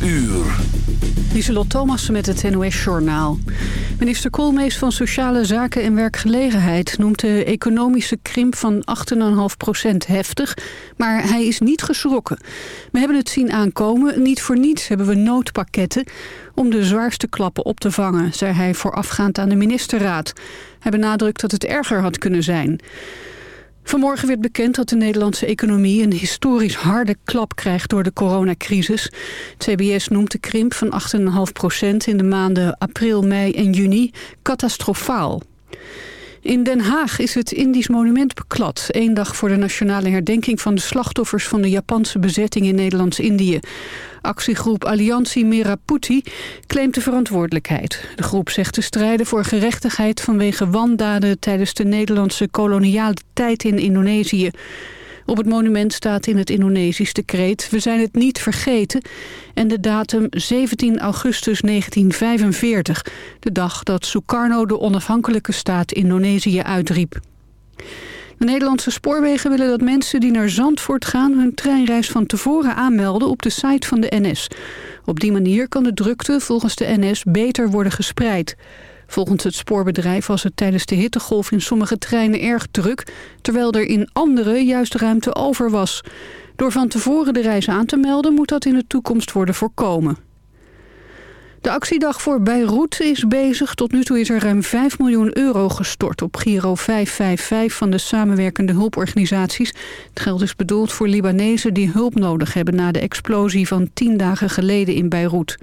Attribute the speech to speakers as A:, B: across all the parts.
A: 12 uur.
B: Lieselot Thomas met het NOS-journaal. Minister Koolmees van Sociale Zaken en Werkgelegenheid... noemt de economische krimp van 8,5% heftig, maar hij is niet geschrokken. We hebben het zien aankomen, niet voor niets hebben we noodpakketten... om de zwaarste klappen op te vangen, zei hij voorafgaand aan de ministerraad. Hij benadrukt dat het erger had kunnen zijn... Vanmorgen werd bekend dat de Nederlandse economie een historisch harde klap krijgt door de coronacrisis. CBS noemt de krimp van 8,5% in de maanden april, mei en juni catastrofaal. In Den Haag is het Indisch monument beklad. één dag voor de nationale herdenking van de slachtoffers van de Japanse bezetting in Nederlands-Indië. Actiegroep Alliantie Meraputi claimt de verantwoordelijkheid. De groep zegt te strijden voor gerechtigheid vanwege wandaden tijdens de Nederlandse koloniale tijd in Indonesië. Op het monument staat in het Indonesisch decreet... we zijn het niet vergeten en de datum 17 augustus 1945... de dag dat Sukarno de onafhankelijke staat Indonesië uitriep. De Nederlandse spoorwegen willen dat mensen die naar Zandvoort gaan... hun treinreis van tevoren aanmelden op de site van de NS. Op die manier kan de drukte volgens de NS beter worden gespreid... Volgens het spoorbedrijf was het tijdens de hittegolf in sommige treinen erg druk... terwijl er in andere juist ruimte over was. Door van tevoren de reis aan te melden moet dat in de toekomst worden voorkomen. De actiedag voor Beirut is bezig. Tot nu toe is er ruim 5 miljoen euro gestort op Giro 555 van de samenwerkende hulporganisaties. Het geld is bedoeld voor Libanezen die hulp nodig hebben na de explosie van 10 dagen geleden in Beirut.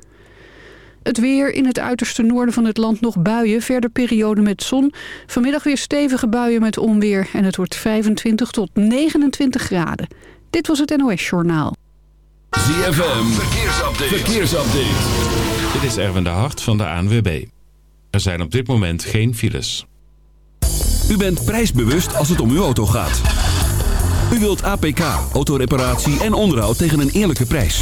B: Het weer in het uiterste noorden van het land nog buien. Verder periode met zon. Vanmiddag weer stevige buien met onweer. En het wordt 25 tot 29 graden. Dit was het NOS Journaal.
A: ZFM. Verkeersupdate. Verkeersupdate.
C: Dit is Erwin de Hart van de ANWB. Er zijn op dit moment geen files.
A: U bent prijsbewust als het om uw auto gaat. U wilt APK, autoreparatie en onderhoud tegen een eerlijke prijs.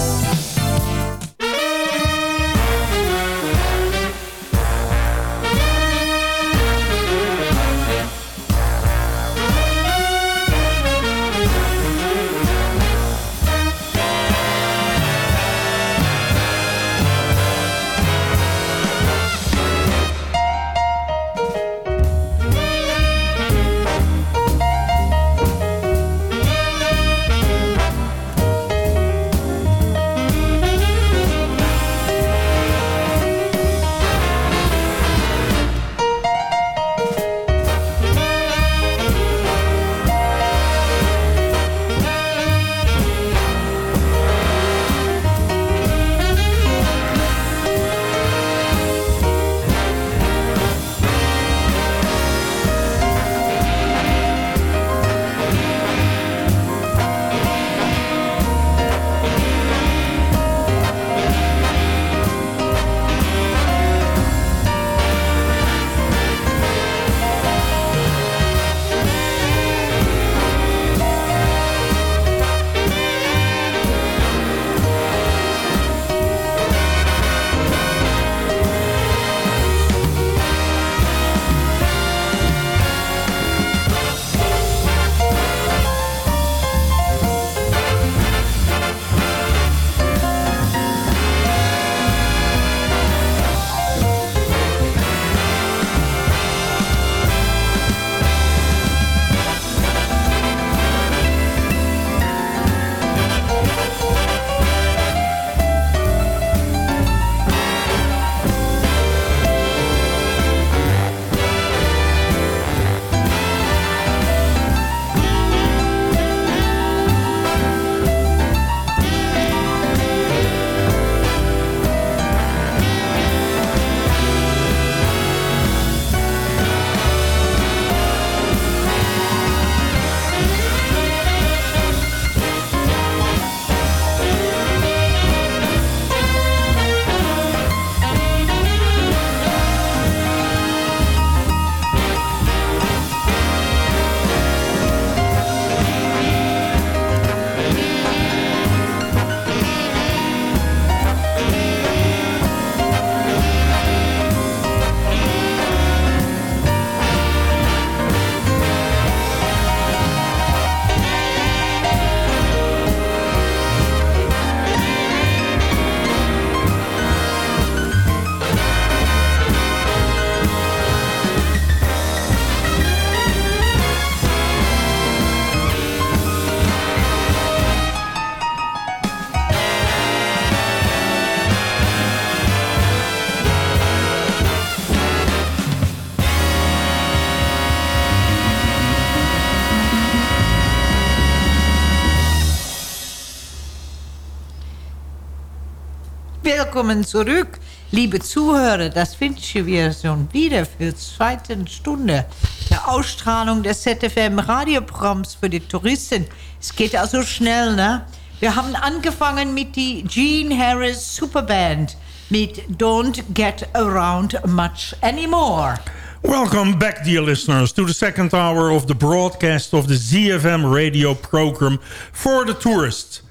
D: Willkommen zurück, liebe Zuhörer. Das wünschen wir schon wieder für zweite Stunde der Ausstrahlung des ZFM-Radioprogramms für die Touristen. Es geht also schnell, ne? Wir haben angefangen mit die Gene Harris Superband mit Don't Get Around Much Anymore.
E: Welcome back, dear listeners, to the second hour of the broadcast of the ZFM radio program for the tourists.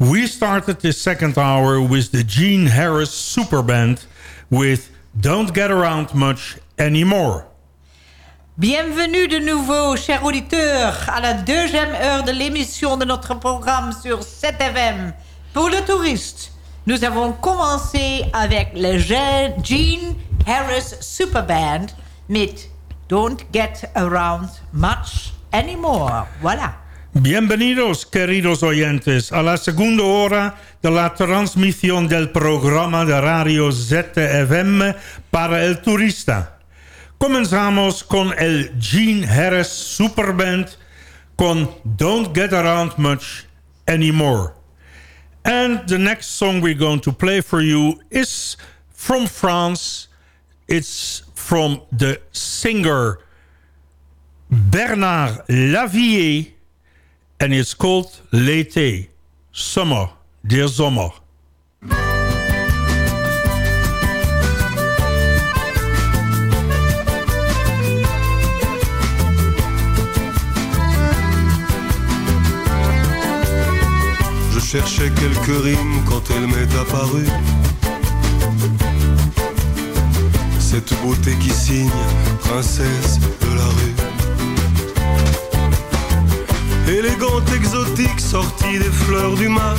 E: We started this second hour with the Gene Harris Super Band with Don't Get Around Much Anymore.
D: Bienvenue de nouveau, chers auditeurs, à la deuxième heure de l'émission de notre programme sur 7FM pour le touriste. Nous avons commencé avec le Gene Harris Super Band mit Don't Get Around Much Anymore. Voilà.
E: Bienvenidos, queridos oyentes, a la segunda hora de la transmisión del programa de radio ZFM para el turista. Comenzamos con el Gene Harris Superband con Don't Get Around Much Anymore. And the next song we're going to play for you is from France. It's from the singer Bernard Lavillier and it's called L'été, Summer, Dear Sommer.
F: Je cherchais quelques rimes quand elle m'est apparue. Cette beauté qui signe princesse de la rue. Élégante, exotique, sortie des fleurs du mal.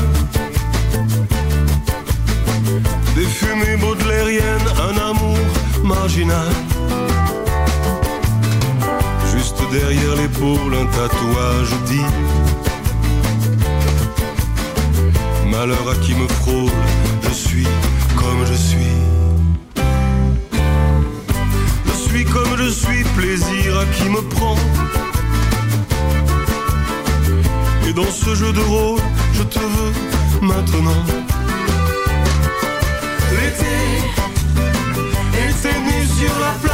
F: Des fumées baudelairiennes, un amour marginal. Juste derrière l'épaule, un tatouage dit Malheur à qui me frôle, je suis comme je suis. Je suis comme je suis, plaisir à qui me prend. Et dans ce jeu de rôle, je te veux maintenant. L'été, était nu sur la plage.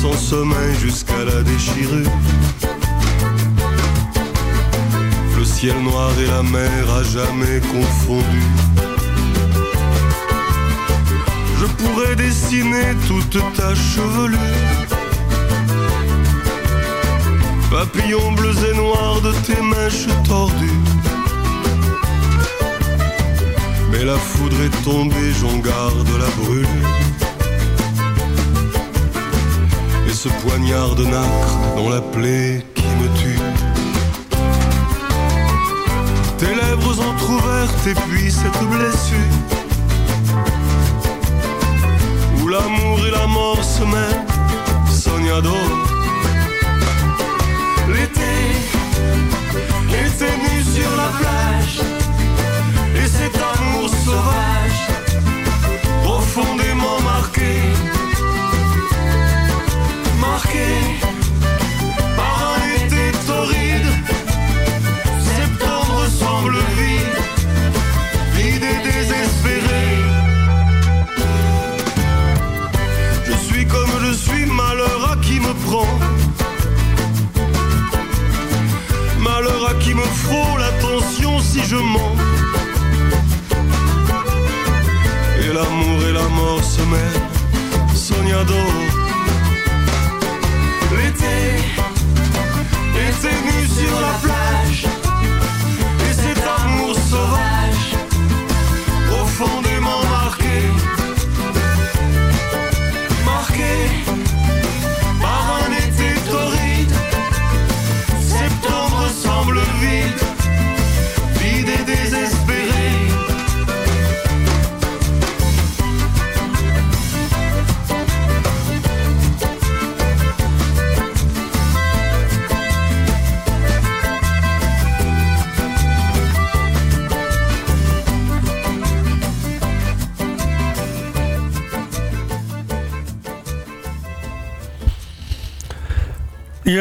F: Sans sommeil jusqu'à la déchirure. Le ciel noir et la mer à jamais confondus. Je pourrais dessiner toute ta chevelure. Papillons bleus et noirs de tes mèches tordues. Mais la foudre est tombée, j'en garde la brûlure. Ce poignard de nacre dans la plaie qui me tue. Tes lèvres entr'ouvertes et puis cette blessure. Où l'amour et la mort se mêlent, sognado. L'été était nu sur la plage. Et cet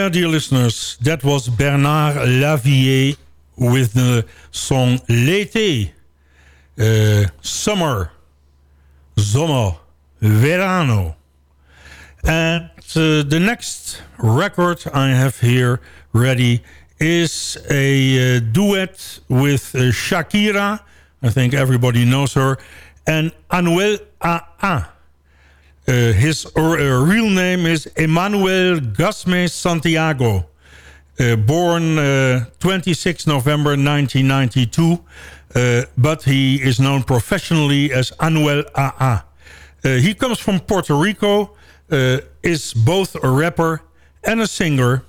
E: Yeah, dear listeners, that was Bernard Lavier with the song L'été. Uh, summer, zomer, verano. And uh, the next record I have here ready is a uh, duet with uh, Shakira. I think everybody knows her. And Anuel A.A. Uh, his uh, real name is Emmanuel Gasme Santiago. Uh, born uh, 26 November 1992. Uh, but he is known professionally as Anuel A.A. He comes from Puerto Rico. Is both a rapper and a singer.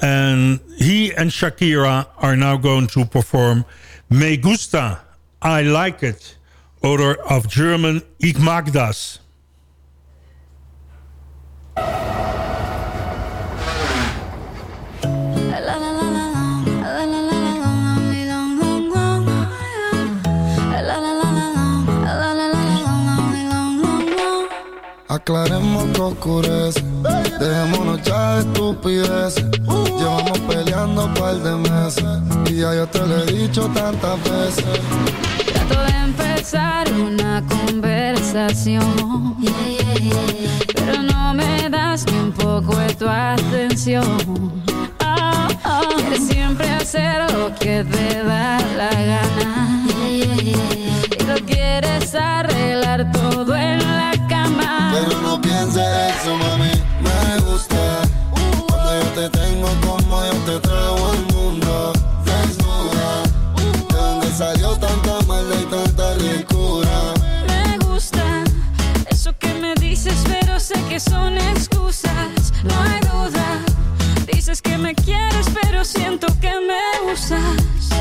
E: And he and Shakira are now going to perform Me Gusta, I Like It, oder of German Ich mag das.
G: Aclaremos que oscurece, dejémonos ya de estupideces. Llevamos peleando un par de meses y ya yo te lo he dicho tantas veces.
H: Trato de empezar una conversación, pero no me das ni un poco de tu atención. Oh, oh. Quieres siempre hacer lo que te da la gana y lo quieres arreglar todo en la cama.
G: Pero no pienses eso, mami, me gusta. Cuando yo te tengo como yo te traigo
H: dices, pero sé que son excusas. No hay duda. Dices que me quieres, pero siento que me usas.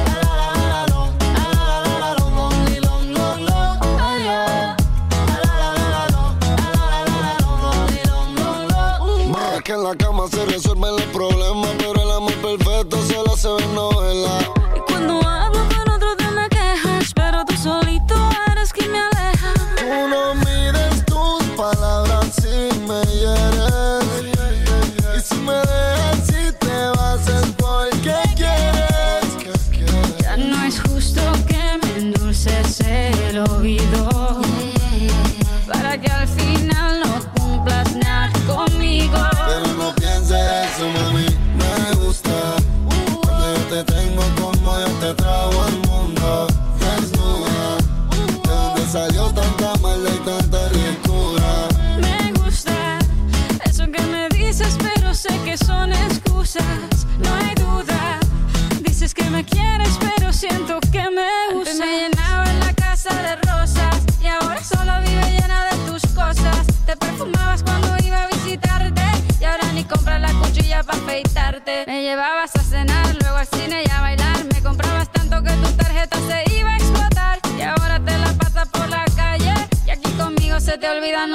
G: olvido.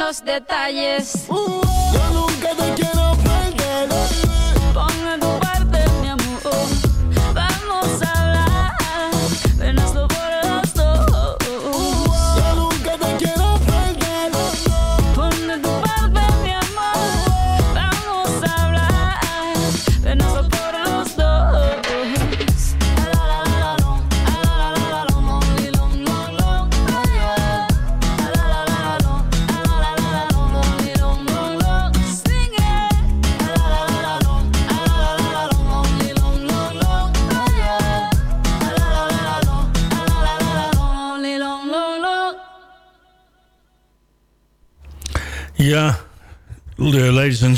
G: Los
H: detalles.
G: Yo nunca te quiero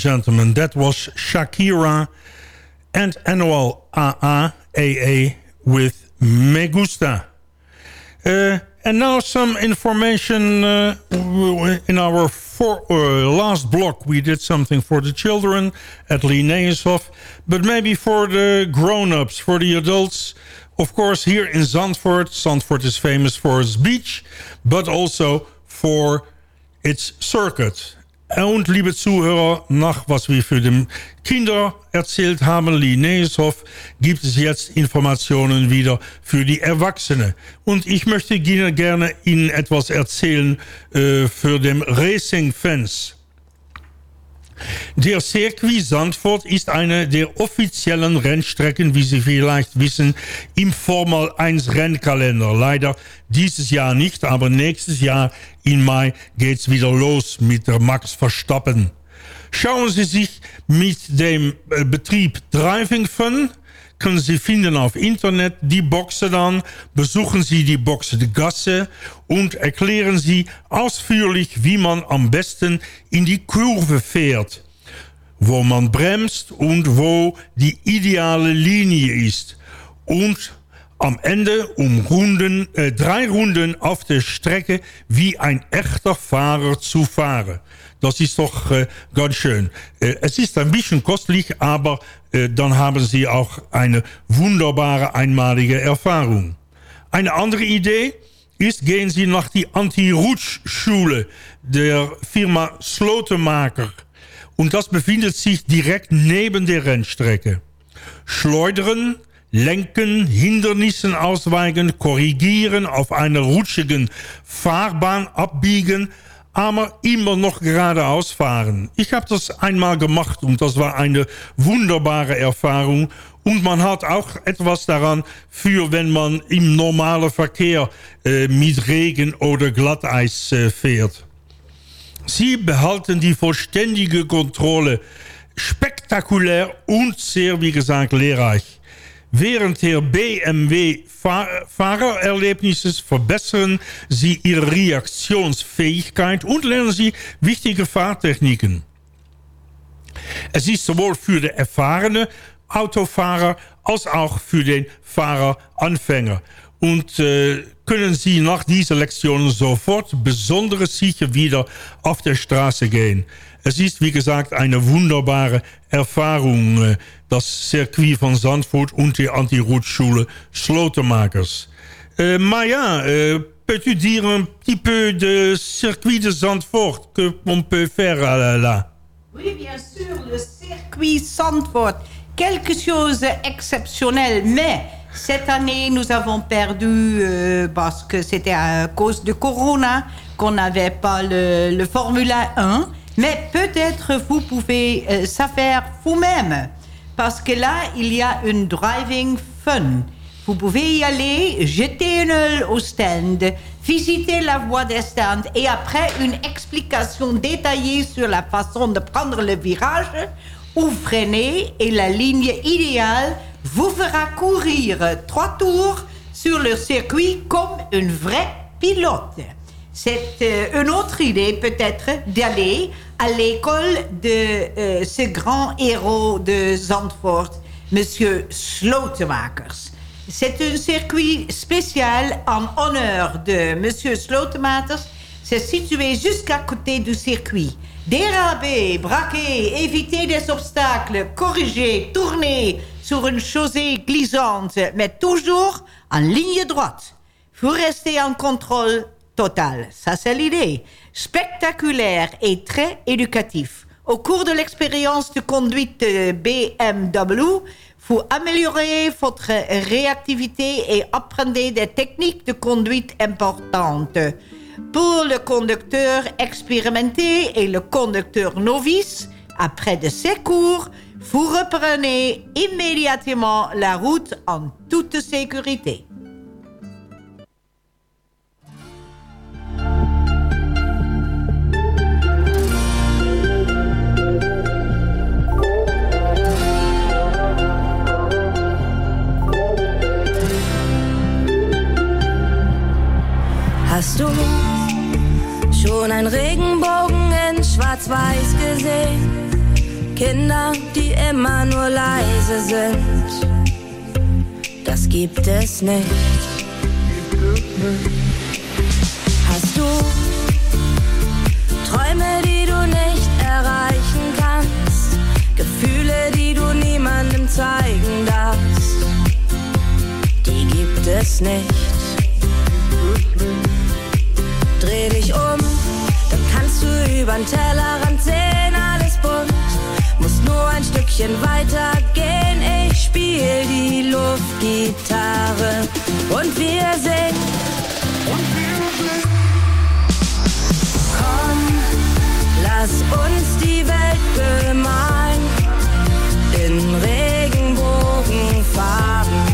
E: gentlemen, that was Shakira and Anuel AA, AA with Me Gusta. Uh, and now some information uh, in our uh, last block. We did something for the children at Linnaeushof, but maybe for the grown-ups, for the adults. Of course, here in Zandvoort, Zandvoort is famous for its beach, but also for its circuit. Und liebe Zuhörer, nach was wir für den Kinder erzählt haben, Linnaeushof, gibt es jetzt Informationen wieder für die Erwachsene. Und ich möchte gerne Ihnen etwas erzählen äh, für den Racing-Fans. Der Circuit Sandford ist eine der offiziellen Rennstrecken, wie Sie vielleicht wissen, im Formel 1 Rennkalender. Leider dieses Jahr nicht, aber nächstes Jahr im Mai geht's wieder los mit der Max Verstappen. Schauen Sie sich mit dem äh, Betrieb Driving Fun können Sie finden auf Internet die Boxe dann, besuchen Sie die Boxe de Gasse und erklären Sie ausführlich, wie man am besten in die Kurve fährt, wo man bremst und wo die ideale Linie ist. Und am Ende um Runden, äh, drei Runden auf der Strecke wie ein echter Fahrer zu fahren. Das ist doch äh, ganz schön. Äh, es ist ein bisschen kostlich, aber äh, dann haben Sie auch eine wunderbare einmalige Erfahrung. Eine andere Idee ist, gehen Sie nach die Anti-Rutsch-Schule der Firma Slotemaker. Und das befindet sich direkt neben der Rennstrecke. Schleudern, lenken, Hindernissen ausweichen, korrigieren, auf einer rutschigen Fahrbahn abbiegen aber immer noch geradeaus fahren. Ich habe das einmal gemacht und das war eine wunderbare Erfahrung. Und man hat auch etwas daran für, wenn man im normalen Verkehr äh, mit Regen oder Glatteis äh, fährt. Sie behalten die vollständige Kontrolle. Spektakulär und sehr, wie gesagt, lehrreich. Während der BMW-Fahrererlebnisses verbessern Sie Ihre Reaktionsfähigkeit und lernen Sie wichtige Fahrtechniken. Es ist sowohl für den erfahrenen Autofahrer als auch für den Fahreranfänger. Und äh, können Sie nach dieser Lektion sofort besonders sicher wieder auf der Straße gehen. Es ist, wie gesagt, eine wunderbare Erfahrung, das Circuit von Zandvoort und die Anti-Route-Schule Slotenmakers. Euh, Maya, euh, peux-tu dire un petit peu de circuit de Zandvoort que on peut faire là, là?
D: Oui, bien sûr, le circuit Zandvoort. Quelque chose d'exceptionnel, mais cette année, nous avons perdu euh, parce que c'était à cause de Corona qu'on n'avait pas le, le Formula 1. Mais peut-être vous pouvez euh, vous-même. Parce que là, il y a une driving fun. Vous pouvez y aller, jeter un œil au stand, visiter la voie des stands et après une explication détaillée sur la façon de prendre le virage ou freiner et la ligne idéale vous fera courir trois tours sur le circuit comme une vraie pilote. C'est euh, une autre idée peut-être d'aller à l'école de euh, ce grand héros de Zandvoort, Monsieur Slotemakers. C'est un circuit spécial en honneur de Monsieur Slotemakers. C'est situé jusqu'à côté du circuit. Déraper, braquer, éviter des obstacles, corriger, tourner sur une chaussée glissante, mais toujours en ligne droite. Vous restez en contrôle total. Ça, c'est l'idée. Spectaculaire et très éducatif. Au cours de l'expérience de conduite de BMW, vous améliorez votre réactivité et apprenez des techniques de conduite importantes. Pour le conducteur expérimenté et le conducteur novice, après de ces cours, vous reprenez immédiatement la route en toute sécurité.
I: Hast du schon einen Regenbogen in Schwarz-Weiß gesehen? Kinder, die immer nur leise sind. Das gibt es nicht. Hast du Träume, die du nicht erreichen kannst? Gefühle, die du niemandem zeigen darfst? Die gibt es nicht Dreh dich um, dann kannst du übern Tellerrand sehen, alles bunt. Muss nur ein Stückchen weiter gehen, ich spiel die Luftgitarre und wir singen. Und wir singen. Komm, lass uns die Welt bemalen in Regenbogenfarben.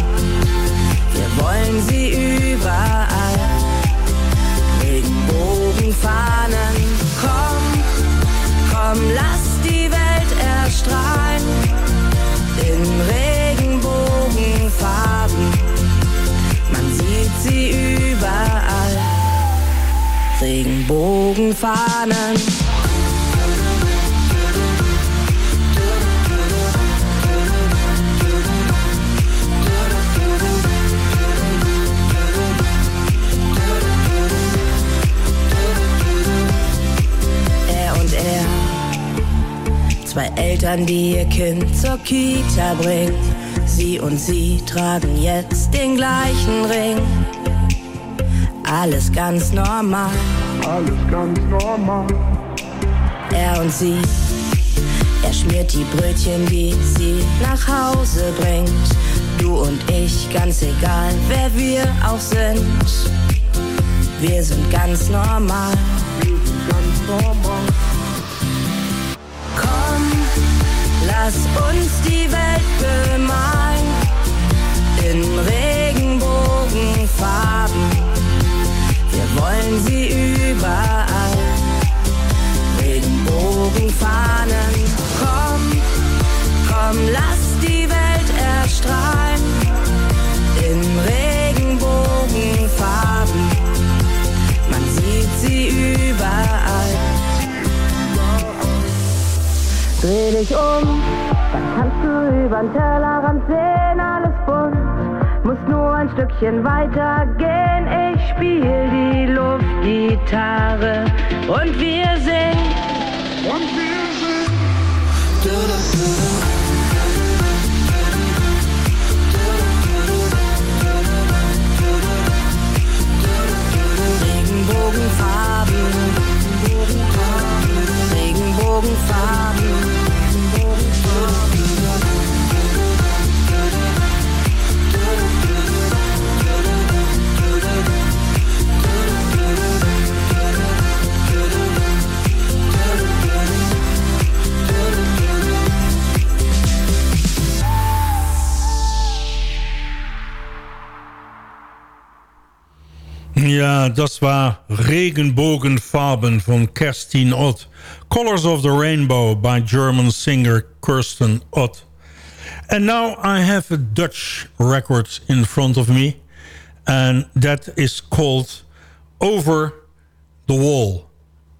I: Regenbogenfahnen. Er und er, zwei Eltern, die ihr Kind zur Kita bringen. Sie und sie tragen jetzt den gleichen Ring. Alles ganz normal. Alles ganz normal. Er und sie, er schmiert die Brötchen, die sie nach Hause bringt. Du und ich, ganz egal, wer wir auch sind. Wir sind ganz normal. Ganz normal. Komm, lass uns die Welt bemalen in Regenbogenfarben. Wollen sie überall. Regenbogenfahnen. Komm, komm, lass die Welt erstrahlen in Regenbogenfarben. Man sieht sie überall. Dreh dich um, dann kannst du übern Tellerrand sehen, alles bunt. Muss nur ein Stückchen weiter gehen, ich spiel die Luftgitarre und wir singen. Und wir singen.
E: Ja, das war Regenbogenfarben von Kerstin Ott. Colors of the Rainbow by German singer Kirsten Ott. And now I have a Dutch record in front of me. And that is called Over the Wall.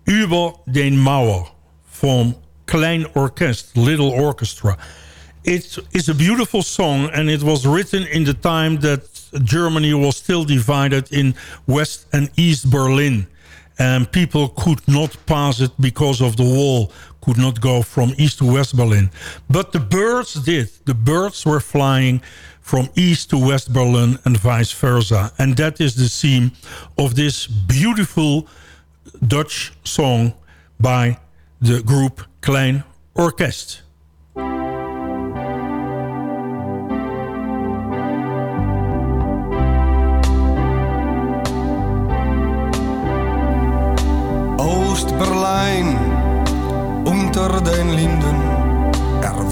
E: Über den Mauer from Klein Orkest, Little Orchestra. It is a beautiful song and it was written in the time that Germany was still divided in West and East Berlin. And people could not pass it because of the wall, could not go from East to West Berlin. But the birds did. The birds were flying from East to West Berlin and vice versa. And that is the theme of this beautiful Dutch song by the group Klein Orkest.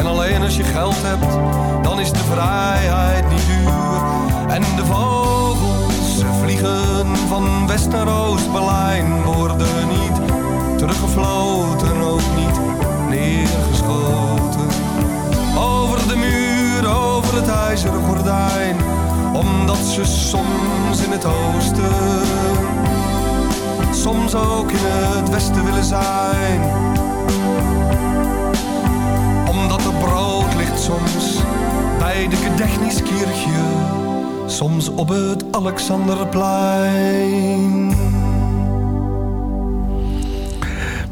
J: En alleen als je geld hebt, dan is de vrijheid niet duur. En de vogels vliegen van West naar Oost-Berlijn worden niet teruggefloten, ook niet neergeschoten. Over de muur, over het ijzeren gordijn, omdat ze soms in het oosten, soms ook in het westen willen zijn. Brood ligt soms bij de Gedächtniskirche, soms op het Alexanderplein.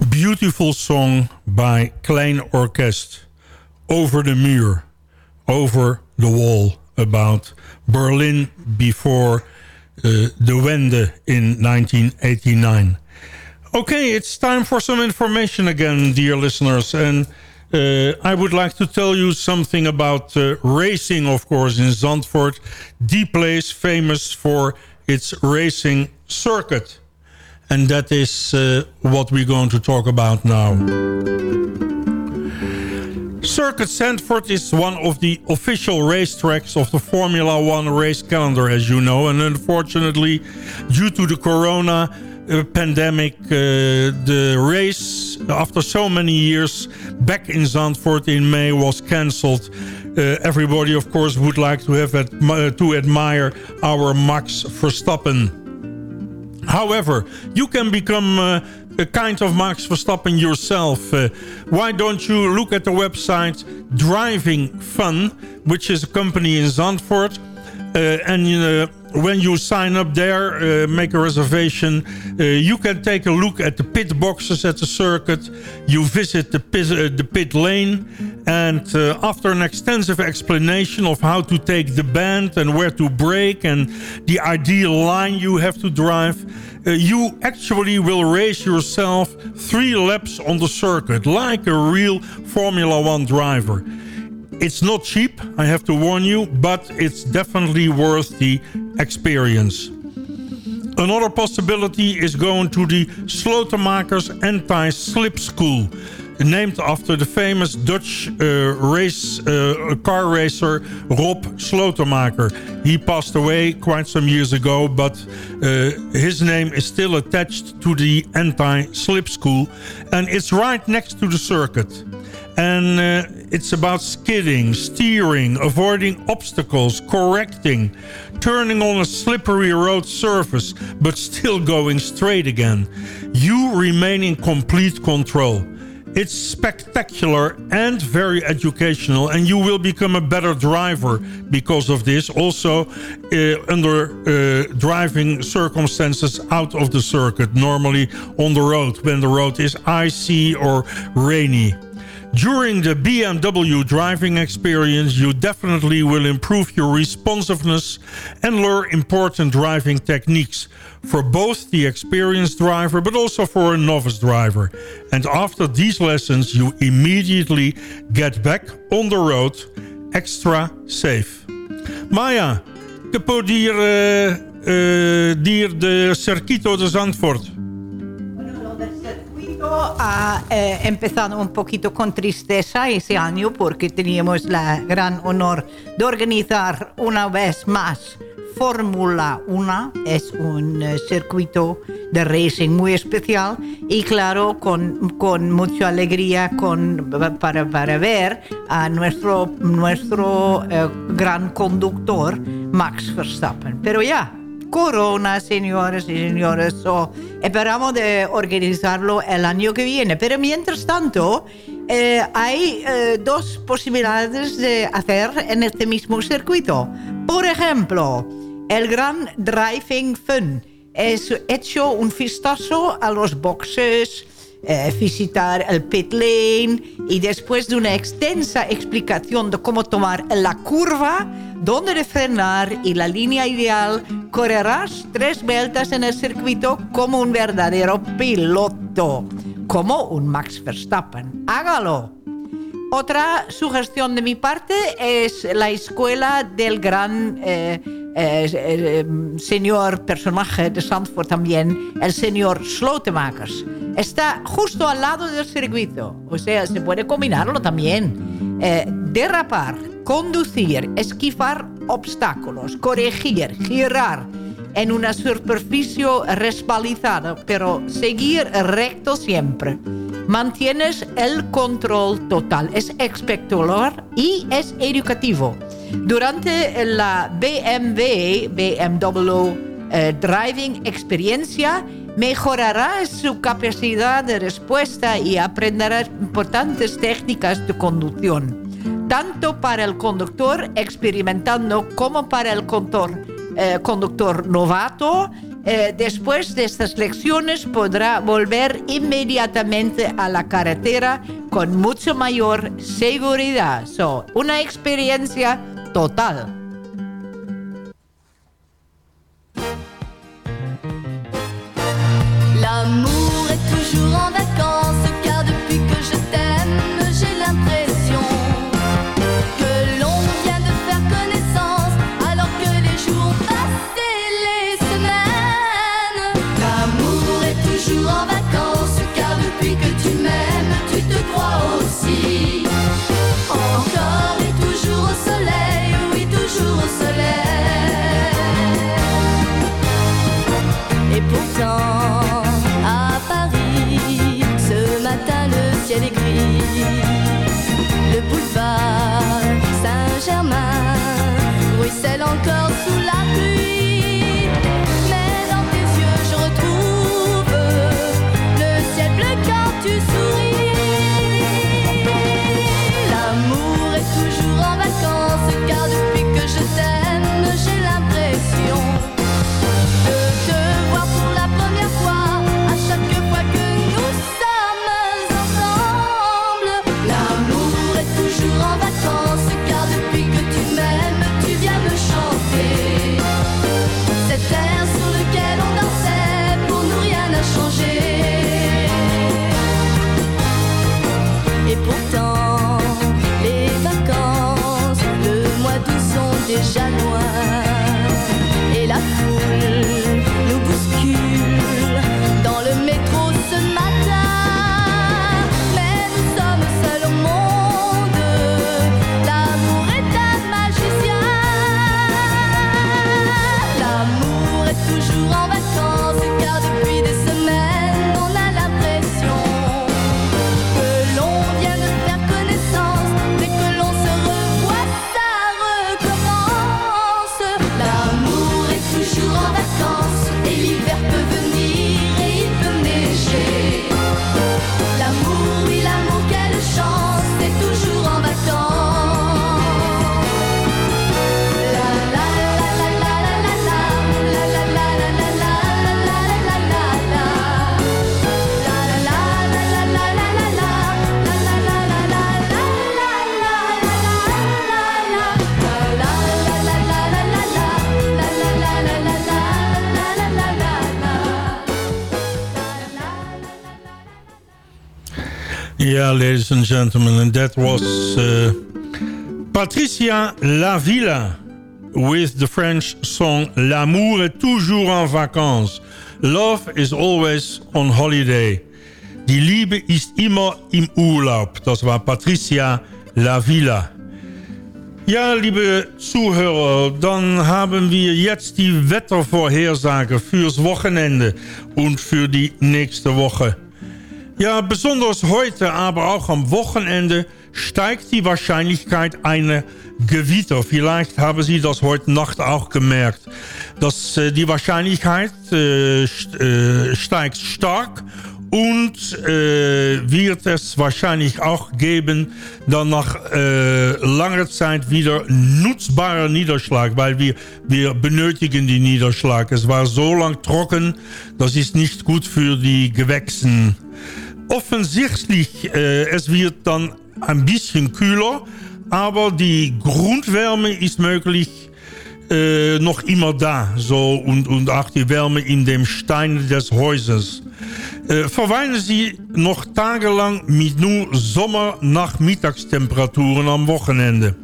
E: Beautiful song by Klein Orkest. Over the Muur. Over the Wall. About Berlin before the Wende in 1989. Okay, it's time for some information again, dear listeners. And uh, I would like to tell you something about uh, racing, of course, in Zandvoort. The place famous for its racing circuit. And that is uh, what we're going to talk about now. Circuit Zandvoort is one of the official racetracks of the Formula One race calendar, as you know. And unfortunately, due to the corona uh, pandemic, uh, the race, after so many years, back in Zandvoort in May was cancelled. Uh, everybody, of course, would like to have admi- to admire our Max Verstappen. However, you can become uh, a kind of Max Verstappen yourself. Uh, why don't you look at the website Driving Fun, which is a company in Zandvoort. Uh, and uh, when you sign up there, uh, make a reservation, uh, you can take a look at the pit boxes at the circuit. You visit the pit, uh, the pit lane. And uh, after an extensive explanation of how to take the bend and where to brake and the ideal line you have to drive, uh, you actually will race yourself three laps on the circuit like a real Formula One driver. It's not cheap, I have to warn you, but it's definitely worth the experience. Another possibility is going to the Slotenmakers Anti-Slip School, named after the famous Dutch uh, race uh, car racer Rob Slotenmaker. He passed away quite some years ago, but uh, his name is still attached to the Anti-Slip School, and it's right next to the circuit and uh, it's about skidding, steering, avoiding obstacles, correcting, turning on a slippery road surface, but still going straight again. You remain in complete control. It's spectacular and very educational and you will become a better driver because of this. Also uh, under uh, driving circumstances out of the circuit, normally on the road when the road is icy or rainy. During the BMW driving experience, you definitely will improve your responsiveness and learn important driving techniques for both the experienced driver but also for a novice driver. And after these lessons, you immediately get back on the road extra safe. Maya, dir, eh, eh, dir de Circuito de Zandvoort?
D: Ha eh, empezado un poquito con tristeza ese año porque teníamos la gran honor de organizar una vez más Fórmula 1. Es un eh, circuito de racing muy especial y claro, con, con mucha alegría con, para, para ver a nuestro, nuestro eh, gran conductor Max Verstappen. Pero ya,
K: corona, señores y señores. So, esperamos de organizarlo el año que viene. Pero mientras tanto, eh, hay eh, dos posibilidades de hacer en este mismo circuito. Por ejemplo, el Gran Driving Fun. Es hecho un vistazo a los boxes, eh, visitar el pit lane y después de una extensa explicación de cómo tomar la curva, dónde frenar y la línea ideal, correrás tres vueltas en el circuito como un verdadero piloto, como un Max Verstappen. Hágalo. Otra sugestión de mi parte es la escuela del gran eh, eh, eh, señor personaje de Zandvoort también, el señor Slotemakers. Está justo al lado del circuito, o sea, se puede combinarlo también. Eh, derrapar, conducir, esquivar obstáculos, corregir, girar en una superficie resbalizada, pero seguir recto siempre. Mantienes el control total. Es espectacular y es educativo. Durante la BMW, BMW eh, Driving Experiencia, mejorará su capacidad de respuesta y aprenderá importantes técnicas de conducción, tanto para el conductor experimentando como para el conductor, eh, conductor novato. Eh, después de estas lecciones podrá volver inmediatamente a la carretera con mucho mayor seguridad. So, una experiencia total.
E: Yeah, ladies and gentlemen, and that was uh, Patricia Lavilla with the French song L'amour est toujours en vacances. Love is always on holiday. Die Liebe ist immer im Urlaub. Das war Patricia Lavilla. Ja, liebe Zuhörer, dann haben wir jetzt die Wettervorhersage fürs Wochenende und für die nächste Woche. Ja, besonders heute, aber auch am Wochenende steigt die Wahrscheinlichkeit einer Gewitter. Vielleicht haben Sie das heute Nacht auch gemerkt. Dass äh, die Wahrscheinlichkeit äh, äh, steigt stark und äh, wird es wahrscheinlich auch geben, dann nach äh, langer Zeit wieder nutzbarer Niederschlag, weil wir, wir benötigen die Niederschlag. Es war so lang trocken, das ist nicht gut für die Gewächsen. Offensichtlich, äh, es wird dann ein bisschen kühler, aber die Grundwärme ist möglich äh, noch immer da. So, und, und auch die Wärme in dem Stein des Hauses. Äh, verweilen Sie noch tagelang mit nur Sommer-Nachmittagstemperaturen am Wochenende.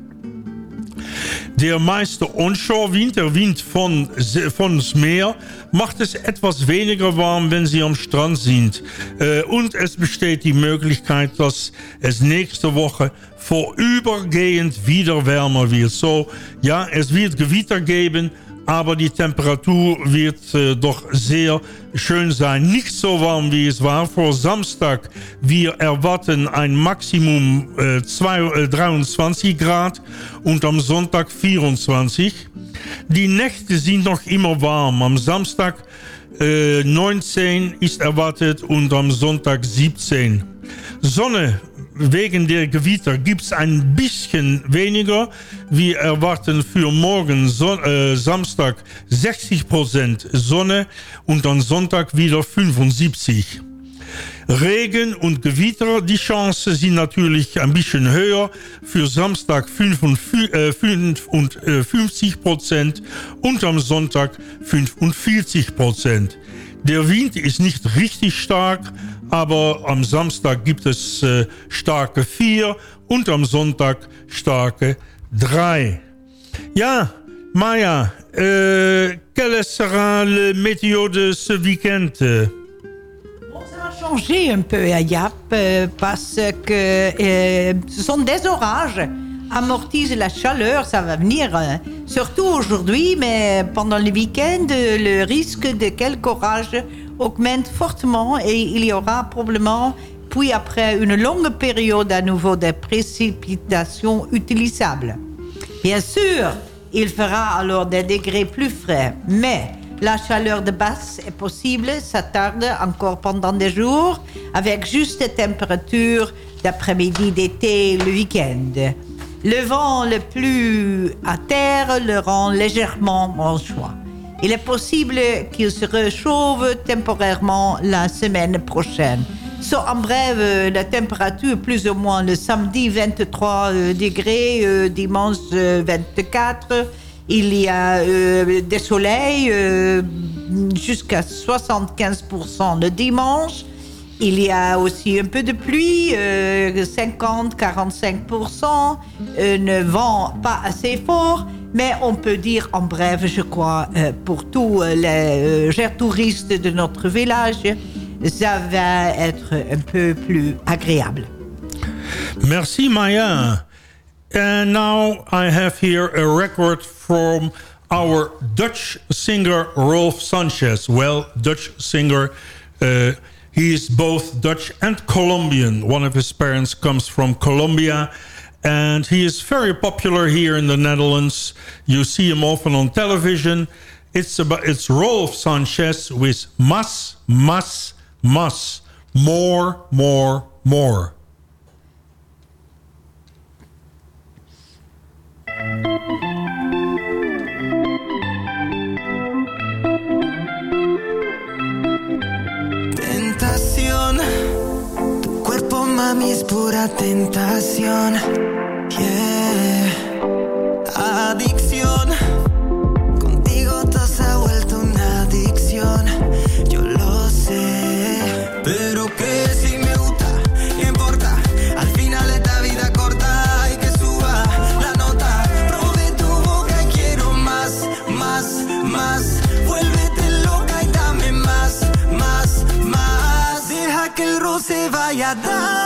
E: Der meiste Onshore-Wind, der Wind von, von das Meer, macht es etwas weniger warm, wenn Sie am Strand sind. Äh, und es besteht die Möglichkeit, dass es nächste Woche vorübergehend wieder wärmer wird. So, ja, es wird Gewitter geben, aber die Temperatur wird äh, doch sehr schön sein. Nicht so warm wie es war vor Samstag. Wir erwarten ein Maximum äh, zwei, äh, 23 Grad und am Sonntag 24. Die Nächte sind noch immer warm. Am Samstag äh, 19 ist erwartet und am Sonntag 17. Sonne wegen der Gewitter gibt es ein bisschen weniger. Wir erwarten für morgen Son äh, Samstag 60% Sonne und dann Sonntag wieder 75%. Regen und Gewitter, die Chancen sind natürlich ein bisschen höher. Für Samstag 55 Prozent und am Sonntag 45 Prozent. Der Wind ist nicht richtig stark, aber am Samstag gibt es äh, starke 4 und am Sonntag starke 3. Ja, Maya, euh, quelle sera le météo de ce week-end
D: changer un peu à Yap euh, parce que euh, ce sont des orages. Amortissent la chaleur, ça va venir, euh, surtout aujourd'hui, mais pendant le week-end, le risque de quelques orages augmente fortement et il y aura probablement, puis après une longue période à nouveau de précipitations utilisables. Bien sûr, il fera alors des degrés plus frais, mais la chaleur de basse est possible, ça tarde encore pendant des jours, avec juste des températures d'après-midi d'été le week-end. Le vent le plus à terre le rend légèrement choix. Il est possible qu'il se réchauffe temporairement la semaine prochaine. So, en bref, euh, la température plus ou moins le samedi 23 euh, degrés, euh, dimanche euh, 24. Il y a des soleils jusqu'à 75% le dimanche. Il y a aussi un peu de pluie, euh, 50-45%, un vent pas assez fort, mais on peut dire en bref, je crois, euh, pour tous les euh, touristes de notre village, ça va être un peu plus agréable.
E: Merci Maya. And now I have here a record from our Dutch singer Rolf Sanchez. Well, Dutch singer, uh, he is both Dutch and Colombian. One of his parents comes from Colombia. And he is very popular here in the Netherlands. You see him often on television. It's about it's Rolf Sanchez with Mas, Mas, Mas. More, more, more.
L: Pura tentación. Yeah. Adicción, contigo todo se ha vuelto una adicción. Yo lo sé, pero que si me gusta, ¿qué importa? Al final esta vida corta y que suba la nota. Probé tu boca y quiero más, más, más. Vuélvete loca y dame más, más, más. Deja que el roce vaya dando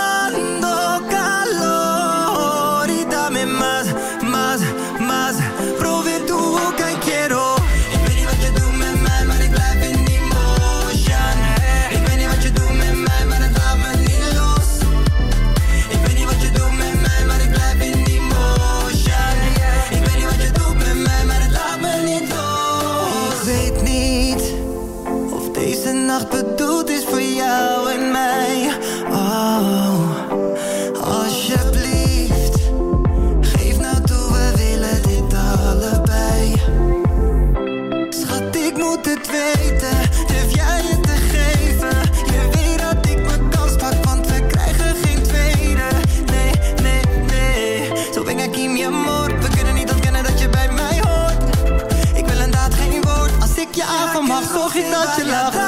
L: aquí mi. We kunnen niet ontkennen dat je bij mij hoort. Ik wil inderdaad geen woord. Als ik je aanval mag, zorg ik dat je lacht.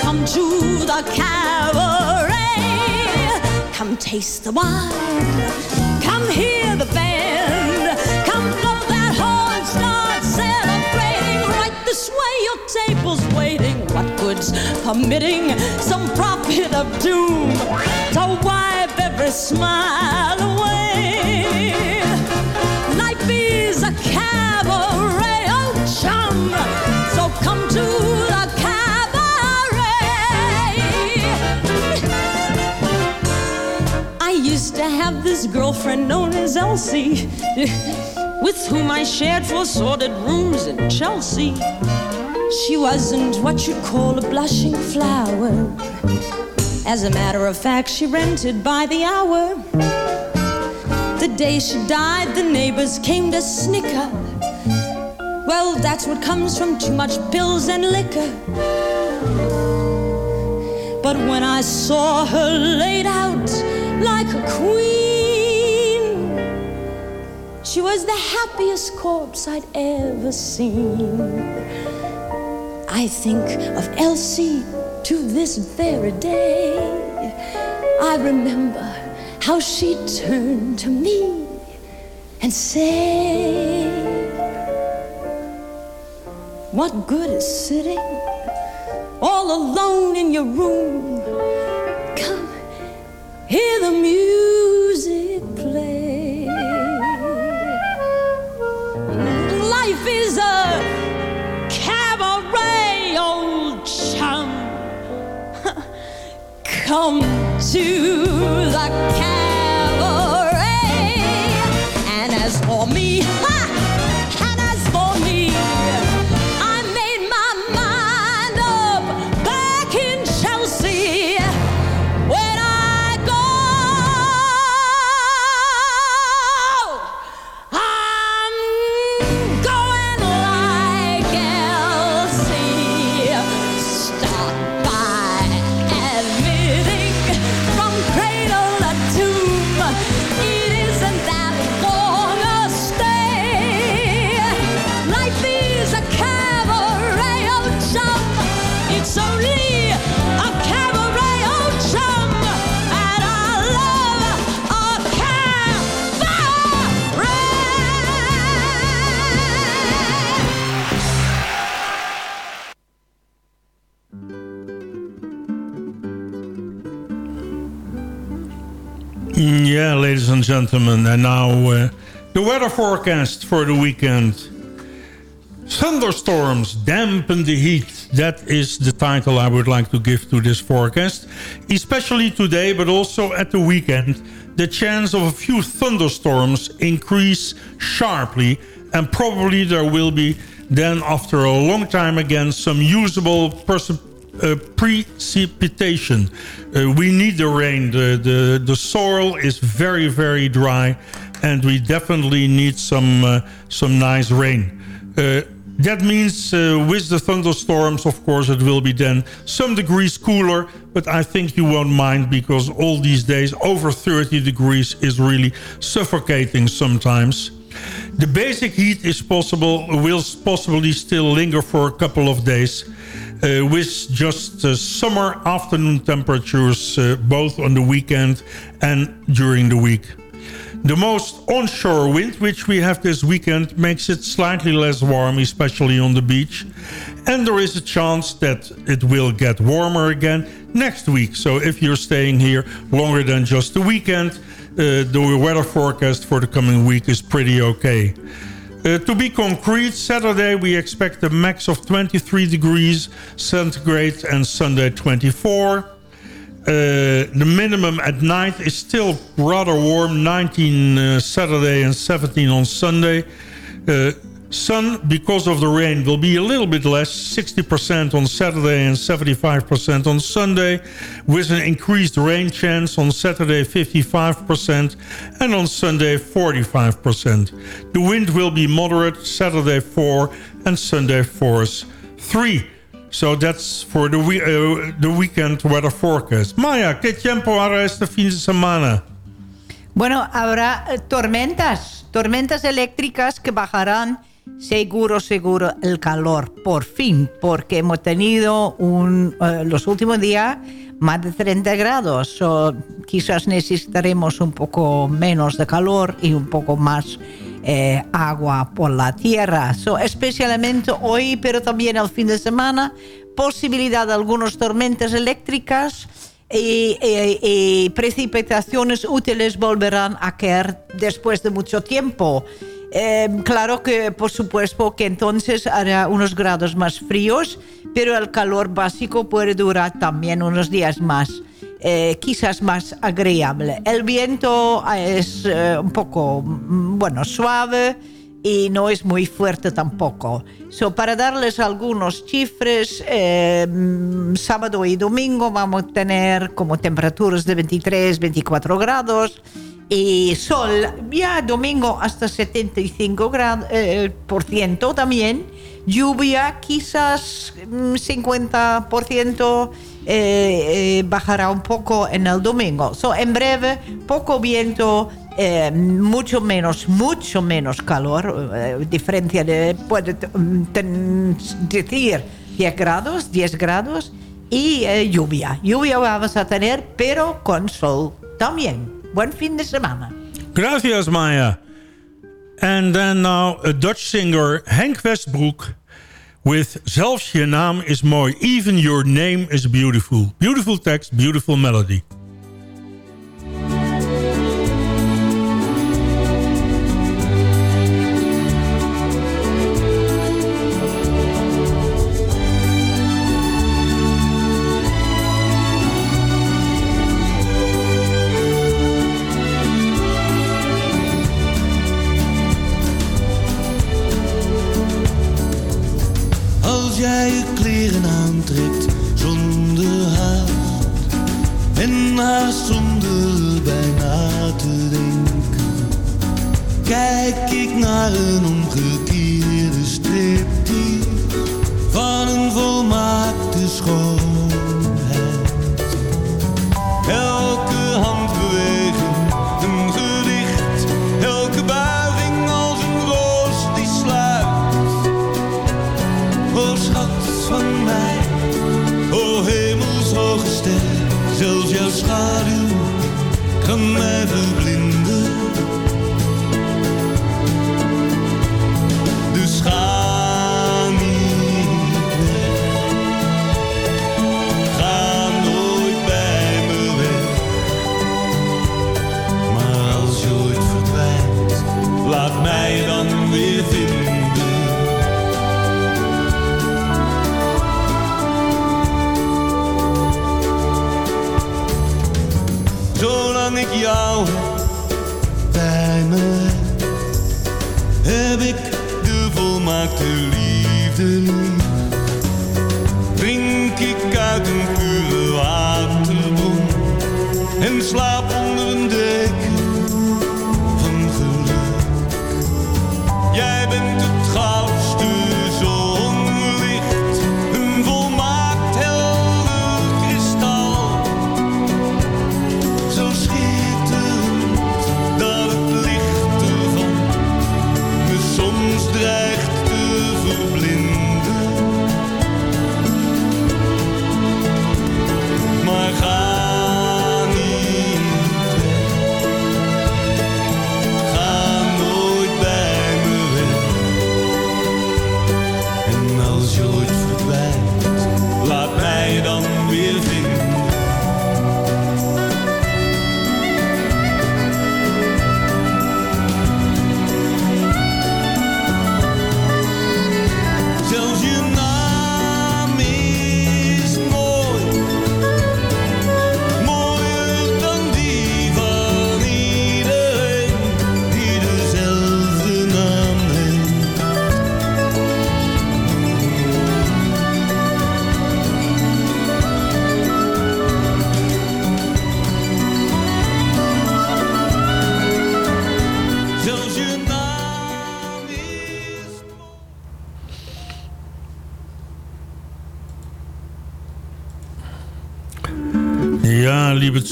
M: Come to the cabaret. Come taste the wine. Come hear the band. Come blow that horn. Start celebrating. Right this way, your table's waiting. What good's permitting some prophet of doom to wipe every smile away? Life is a cabaret, oh chum. This girlfriend known as Elsie, with whom I shared four sordid rooms in Chelsea. She wasn't what you'd call a blushing flower. As a matter of fact, she rented by the hour. The day she died, the neighbors came to snicker. Well, that's what comes from too much pills and liquor. But when I saw her laid out like a queen, she was the happiest corpse I'd ever seen. I think of Elsie to this very day. I remember how she turned to me and said, What good is sitting all alone in your room? Come, hear the music Come to the cabaret. And
E: gentlemen. And now uh, the weather forecast for the weekend. Thunderstorms dampen the heat. That is the title I would like to give to this forecast. Especially today, but also at the weekend. The chance of a few thunderstorms increase sharply. And probably there will be then after a long time again some usable perce- uh, precipitation. Uh, we need the rain. The, the, the soil is very, very dry. And we definitely need some, uh, some nice rain. Uh, that means uh, with the thunderstorms, of course, it will be then some degrees cooler. But I think you won't mind because all these days over 30 degrees is really suffocating sometimes. The basic heat is possible, will possibly still linger for a couple of days. Uh, with just uh, summer afternoon temperatures uh, both on the weekend and during the week. The most onshore wind which we have this weekend makes it slightly less warm, especially on the beach. And there is a chance that it will get warmer again next week. So if you're staying here longer than just the weekend, uh, the weather forecast for the coming week is pretty okay. Uh, to be concrete, Saturday we expect a max of 23 degrees centigrade and Sunday 24. Uh, the minimum at night is still rather warm, 19 uh, Saturday and 17 on Sunday. Sun, because of the rain, will be a little bit less, 60% on Saturday and 75% on Sunday, with an increased rain chance on Saturday 55% and on Sunday 45%. The wind will be moderate, Saturday 4 and Sunday force 3. So that's for the, we uh, the weekend weather forecast. Maya, ¿qué tiempo hará este fin de semana?
D: Bueno, habrá eh, tormentas, tormentas eléctricas que bajarán seguro, seguro el calor, por fin, porque hemos tenido eh, los últimos días más de 30 grados, so, quizás necesitaremos un poco menos de calor y un poco más eh, agua por la tierra. So, especialmente hoy, pero también el fin de semana, posibilidad de algunas tormentas eléctricas y precipitaciones útiles volverán a caer después de mucho tiempo. Eh, claro que, por supuesto, que entonces hará unos grados más fríos, pero el calor básico puede durar también unos días más. eh, quizás más agradable. El viento es eh, un poco, mm, bueno, suave y no es muy fuerte tampoco. So, para darles algunos cifres, eh, mm, sábado y domingo vamos a tener como temperaturas de 23, 24 grados y sol, ya domingo hasta 75 grado, eh, por ciento también. Lluvia quizás mm, 50% eh, eh, bajará un poco en el domingo. So, en breve, poco viento, mucho menos, mucho menos calor. diferencia de, puede mm, decir 10 grados, 10 grados y lluvia. Lluvia vamos a tener, pero con sol también. Buen fin de semana.
E: Gracias, Maya. And then now a Dutch singer, Henk Westbroek, with Zelfs je naam is mooi, even your name is beautiful. Beautiful text, beautiful melody.
N: Kijk ik naar een omgekeerde striptease Van een volmaakte schoonheid Elke handbeweging een gedicht Elke buiging als een roos die sluit O schat van mij, o hemelshoge ster, zelfs jouw schaduw kan mij verblinden.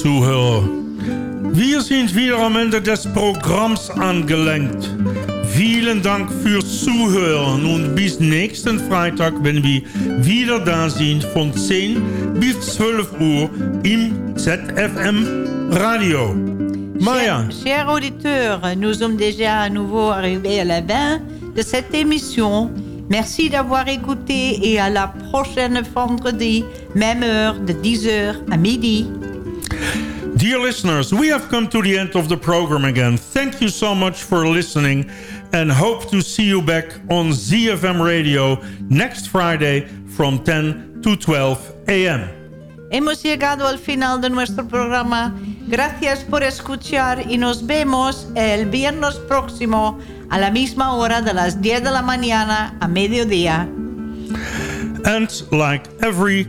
M: Zuhörer. Wir sind wieder am Ende des Programms angelangt. Vielen Dank fürs Zuhören und bis nächsten Freitag, wenn wir wieder da sind von 10 bis 12 Uhr im ZFM Radio. Maya.
D: Chers, chers auditeurs, nous sommes déjà à nouveau arrivés à la fin de cette émission. Merci d'avoir écouté et à la prochaine vendredi, même heure de 10h à midi.
M: Dear listeners, we have come to the end of the program again. Thank you so much for listening and hope to see you back on ZFM Radio next Friday from 10 to 12 a.m.
D: Hemos llegado al final de nuestro programa. Gracias por escuchar y nos vemos el viernes próximo a la misma hora de las 10 de la mañana a mediodía.
M: And like every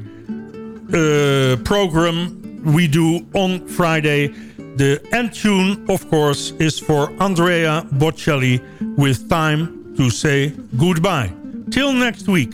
M: uh, program we do on Friday, the end tune, of course, is for Andrea Bocelli with Time to Say Goodbye. Till next week.